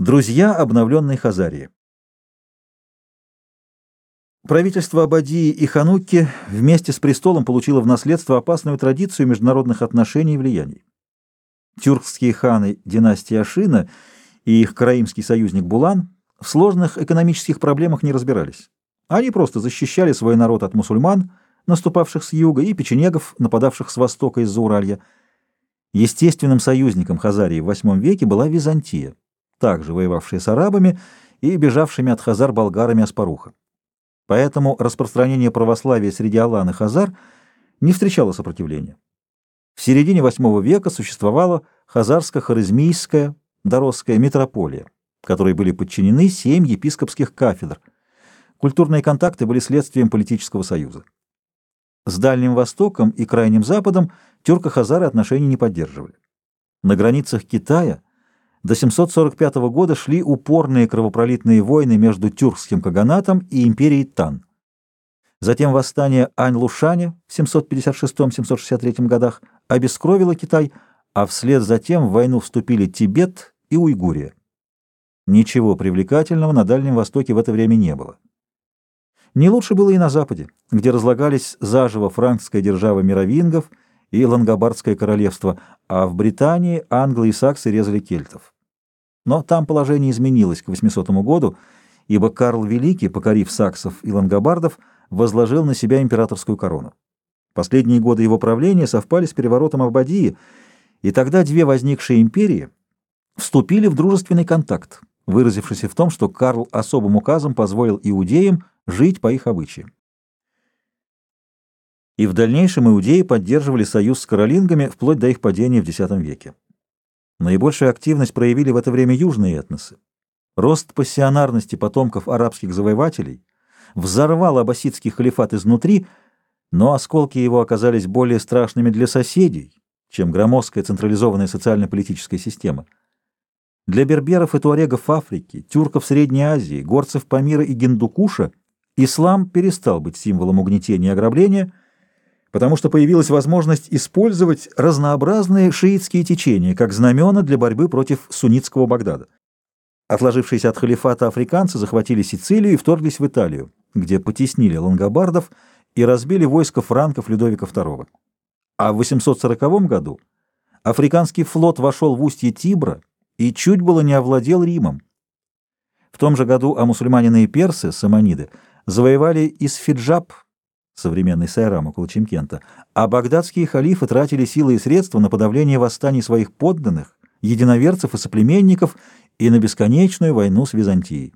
Друзья обновленной Хазарии. Правительство Абадии и Ханукки вместе с престолом получило в наследство опасную традицию международных отношений и влияний. Тюркские ханы династии Ашина и их караимский союзник Булан в сложных экономических проблемах не разбирались. Они просто защищали свой народ от мусульман, наступавших с юга, и печенегов, нападавших с востока из-за Уралья. Естественным союзником Хазарии в VIII веке была Византия также воевавшие с арабами и бежавшими от хазар болгарами Аспаруха. Поэтому распространение православия среди алан и хазар не встречало сопротивления. В середине VIII века существовала хазарско-харизмийская доросская митрополия, которой были подчинены семь епископских кафедр. Культурные контакты были следствием политического союза. С Дальним Востоком и Крайним Западом тюрко-хазары отношений не поддерживали. На границах Китая – до 745 года шли упорные кровопролитные войны между тюркским каганатом и империей Тан. Затем восстание Ань-Лушаня в 756-763 годах обескровило Китай, а вслед за тем в войну вступили Тибет и Уйгурия. Ничего привлекательного на Дальнем Востоке в это время не было. Не лучше было и на Западе, где разлагались заживо франкская держава мировингов – и Лангобардское королевство, а в Британии англы и саксы резали кельтов. Но там положение изменилось к 800 году, ибо Карл Великий, покорив саксов и лангобардов, возложил на себя императорскую корону. Последние годы его правления совпали с переворотом Аббадии, и тогда две возникшие империи вступили в дружественный контакт, выразившийся в том, что Карл особым указом позволил иудеям жить по их обычаям и в дальнейшем иудеи поддерживали союз с каролингами вплоть до их падения в X веке. Наибольшую активность проявили в это время южные этносы. Рост пассионарности потомков арабских завоевателей взорвал аббасидский халифат изнутри, но осколки его оказались более страшными для соседей, чем громоздкая централизованная социально-политическая система. Для берберов и туарегов Африки, тюрков Средней Азии, горцев Памира и Гиндукуша ислам перестал быть символом угнетения и ограбления – потому что появилась возможность использовать разнообразные шиитские течения как знамена для борьбы против суннитского Багдада. Отложившиеся от халифата африканцы захватили Сицилию и вторглись в Италию, где потеснили лангобардов и разбили войско франков Людовика II. А в 840 году африканский флот вошел в устье Тибра и чуть было не овладел Римом. В том же году а мусульманины и персы, саманиды, завоевали Исфиджаб, современный Сайрам около Чемкента, а багдадские халифы тратили силы и средства на подавление восстаний своих подданных, единоверцев и соплеменников и на бесконечную войну с Византией.